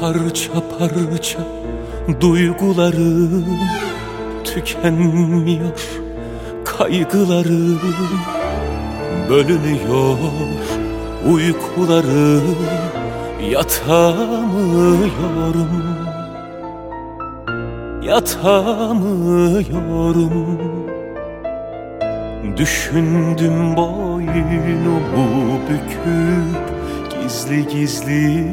Parça parça duygularım tükenmiyor Kaygılarım bölünüyor uykularım Yatamıyorum. Yatamıyorum. Düşündüm boynumu büküp Gizli gizli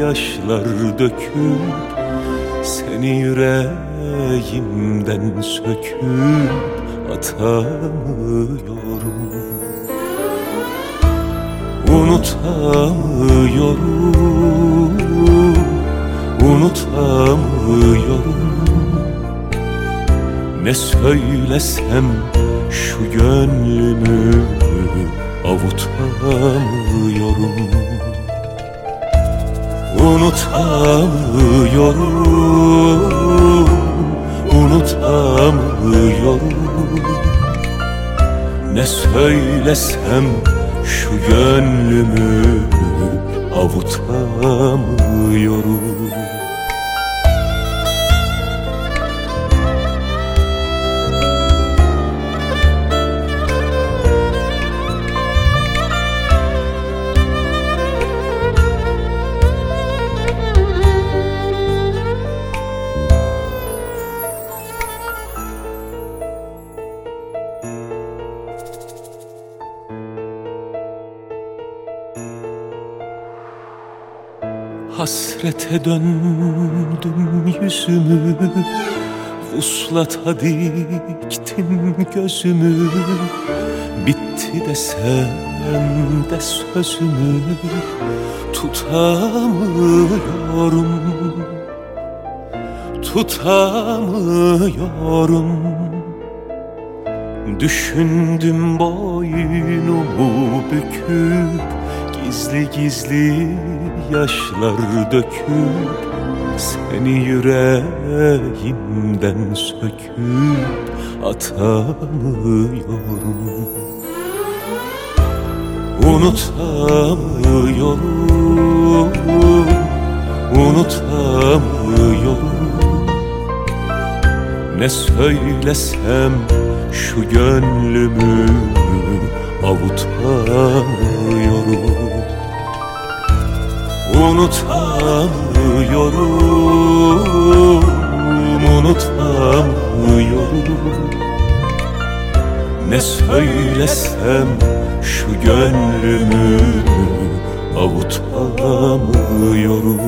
yaşlar döküp Seni yüreğimden söküp atamıyorum. Unutamıyorum Unutamıyorum. Ne söylesem şu gönlümü avutamıyorum Unutamıyorum Unutamıyorum. Ne söylesem şu gönlümü avutamıyorum Hasrete döndüm yüzümü Vuslata diktim gözümü. Bitti desem de sözümü Tutamıyorum. Tutamıyorum. Düşündüm boynumu büküp Gizli gizli yaşlar döküp Seni yüreğimden söküp atamıyorum. Unutamıyorum Unutamıyorum. Ne söylesem şu gönlümü avutamıyorum. Unutamıyorum, unutamıyorum. Ne söylesem şu gönlümü avutamıyorum